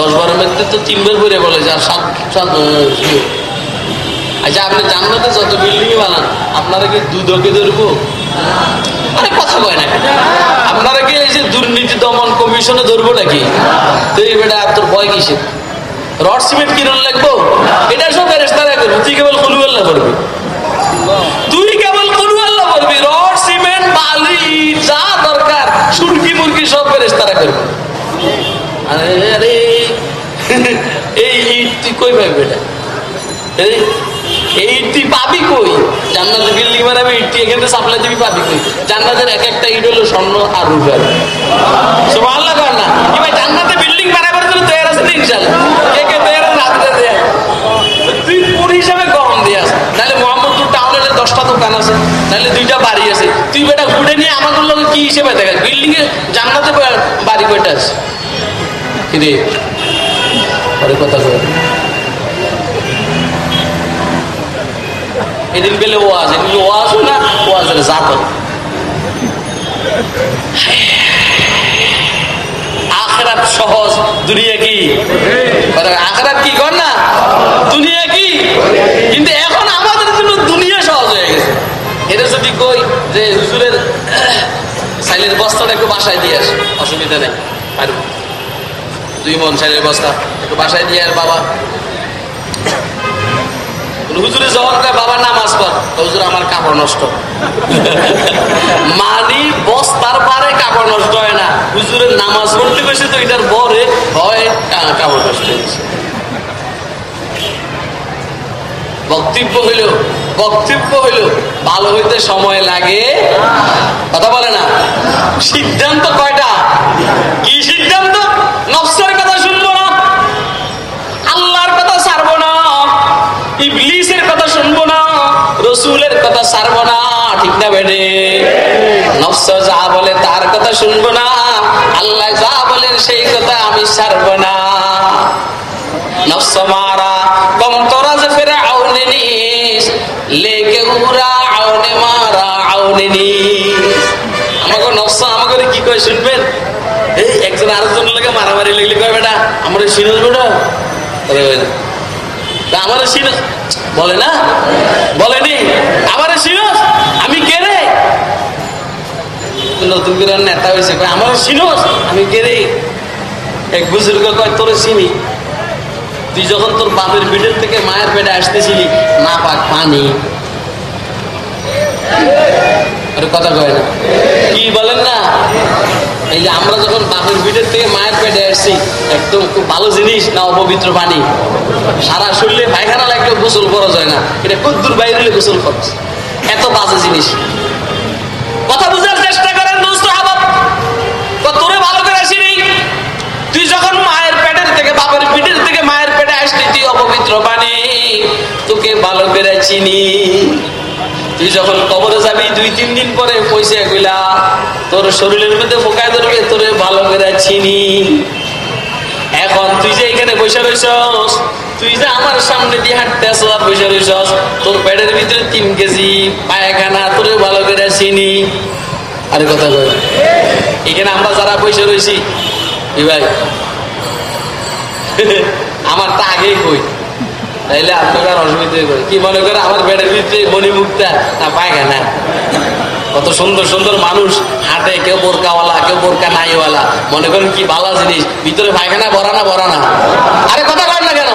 দশ বারো মধ্যে তো তিনবার করে বলে যে আর সাত সাত আচ্ছা আপনি জান্নাতে যত বিল্ডিং বানান, আপনারা কি দুধকে ধরবো? আরে কথা কয় না আপনারা কি এই যে দুর্নীতি দমন কমিশনে ধরবো নাকি? তুই বেটা আর তোর ভয় কিসে রড সিমেন্ট কিনুন লাগবো? এটা সব ফেরেস্তারা করব। তুই কেবল কলুয়াল্লা করবি? তুই কেবল কলুয়াল্লা করবি? রড সিমেন্ট, বালি, যা দরকার সুরকি মুরগি সব ফেরেস্তারা করবে। আরে এই কই পাবি বেটা এই এই পাবি কই? জান্নাতে বিল্ডিং বানাবি, ইট এখানে সাপ্লাই দিবি, পাবি কই? জান্নাতের এক একটা ইট হলো স্বর্ণ আর রূপার সুবহানাল্লাহ কর ভাই, জান্নাতে বিল্ডিং বানাবার জন্য তৈরি আছে তো তুই পুরো হিসাবে গরম দিয়ে আস। তাহলে মোহাম্মদপুর টাউনের দশটা দোকান আছে। তাহলে দুইটা বাড়ি আছে। তুই বেটা ঘুরে নিয়ে আমাদের লোক কি হিসেবে দেখা বিল্ডিং এ বাড়ি কয়টা আছে? কিরে পরে কথা কই। এদিন পেলে ওয়াজ এদিন ওয়াজও না? ওয়াজের জাত আখরাত সহজ দুনিয়া কি? কয়, আখরাত কি কর না? দুনিয়া কি? কিন্তু এখন আমাদের জন্য দুনিয়া সহজ হয়ে গেছে। এটা যদি কই যে হুজুরের সাইলের বস্তাটা একটু বাসায় দিয়ে আসে অসুবিধা নেই পারব। দুই মন সাইলের বস্তা। একটু বাসায় দিয়ে আর বাবা। হুজুরে, জবাব দেয় বাবা, নামাজ পড়। হুজুর, আমার কাপড় নষ্ট। মানি, বস্তার পারে কাপড় নষ্ট হয় না। হুজুরের নামাজ পড়তে গেছে তো এটার পরে হয় কাপড় নষ্ট হয়েছে বক্তব্য হইল বক্তব্য হইল, ভালো হইতে সময় লাগে। কথা বলে না? সিদ্ধান্ত কয়টা? কি সিদ্ধান্ত? নফসের রসুলের কথা ছাড়বো না, ঠিক না বেডে? নফস যা বলে তার কথা শুনব না, আল্লাহ যা বলেন সেই কথা আমি ছাড়বো না। নফস মারা, কম তোরা যে ফেরে আউনে নিস, লেকে উরা আউনে মারা আউনে নিস। আমাকে নফস, আমাকে কি কয় শুনবেন? এই একজন আরেকজন লোকে মারামারি লাগলে কয় বেটা, আমার সিনোজ বেটা আমার সিনোজ বলে না? বলেনি আমার সিনোজ আমি কে রে? নতুন করে নেতা হয়েছে আমার সিনোজ আমি কে রে? এক বুজুর্গ কয়, তোরে চিনি। তুই যখন তোর বাপের পিঠের থেকে মায়ের পেটে আসতেছিলি, মা পাক পানি কথা কয় না। কি বলেন না? এই যে আমরা যখন বাপের পিঠের থেকে মায়ের পেটে আসছি, একদম খুব ভালো জিনিস না অপবিত্র পানি। সারা শরীরে পায়খানা লাগলেও গোসল খরচ হয় না। এটা কদ্দুর বাইরে হলে গোসল খরচ। এত বাজে জিনিস। কথা বুঝার চেষ্টা করেন দোস্ত তোরে ভালো করে আসিনি। তুই যখন মায়ের পেটের থেকে, বাপের পিঠের থেকে মায়ের পেটে আসলি, তুই অপবিত্র পানি। তোকে ভালো করে চিনি। তুই যখন কবরে যাবি, দুই, তিন দিন পরে পয়সা কইলা, তোর শরীরের মধ্যে ফোকায় ধরবে, তোরে ভালো করে চিনি। এখন তুই যে এখানে বসে রইছস, তুই যে আমার সামনে দিয়ে হাঁটতে আসো আর বসে রইছস, তোর পেটের ভিতরে তিন কেজি পায়খানা, তোরে ভালো করে চিনি। আরে কথা কই এখানে আমরা যারা বসে রয়েছি ভাই আমার তা আগেই কই। তাইলে আপনার অসুবিধা করে কি মনে করে আমার বেডের ভিতরে মণিমুক্তা? না, পায়খানা। কত সুন্দর সুন্দর মানুষ। হাটে কেউ বোরকাওয়ালা, কেউ বোরকা নাইওয়ালা। মনে করেন কি ভালো জিনিস। ভিতরে পায়খানা ভরা না ভরা না? আরে কথা কয় না কেন?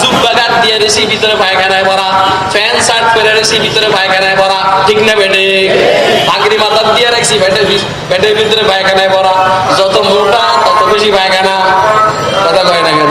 জুব্বা গাট দিয়ে রেছি ভিতরে পায়খানায় ভরা ফ্যান, শার্ট পরে রেছি ভিতরে পায়খানায় ভরা ঠিক না বেডে? পাগড়ি মাথার দিয়ে রাখছি বেটে পেটের ভিতরে পায়খানায় ভরা যত মোটা, তত বেশি পায়খানা। কথা কয় না কেন?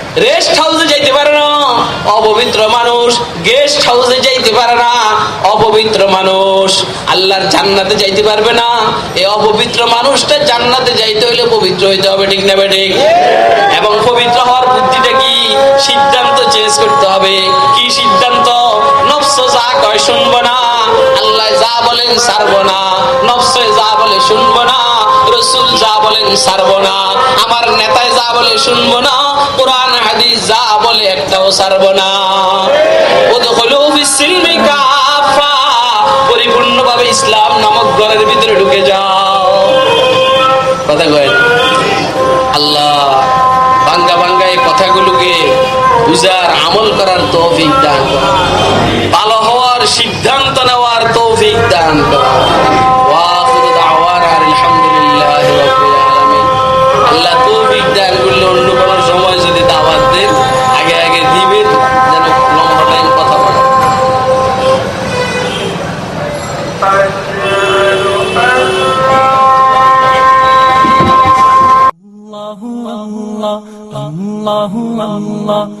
রেস্ট হাউসে যাইতে পারে না। অপবিত্র মানুষ, গেস্ট হাউসে যাইতে পারে না। অপবিত্র মানুষ, আল্লাহর জান্নাতে যাইতে পারবে না। এই অপবিত্র মানুষটা জান্নাতে যাইতে হইলে পবিত্র হইতে হবে, ঠিক না ঠিক এবং পবিত্র হওয়ার বুদ্ধিটা কি? সিদ্ধান্ত চেঞ্জ করতে হবে। কি সিদ্ধান্ত? নফস না, আল্লাহ যা বলেন সারবো না। নফসে যা বলে শুনব না যা বলেন সারবো না। আমার নেতায় যা বলে শুনব না, কোরআন, হাদিস যা বলে একটাও সারবো না। পরিপূর্ণ ভাবে ইসলাম নামক ঘরের ভিতরে ঢুকে যাও। কথা কয়? আল্লাহ বাঙ্গা বাঙ্গা এই কথাগুলোকে বুঝার আমল করার তৌফিক দান ভালো হওয়ার সিদ্ধান্ত নেওয়ার তৌফিক দান আল্লাহ তৌফিক দান করলে অন্য সময় যদি দাওয়াত দেন, আগে আগে দিবেন, যেন লম্বা কথা বলে। Allah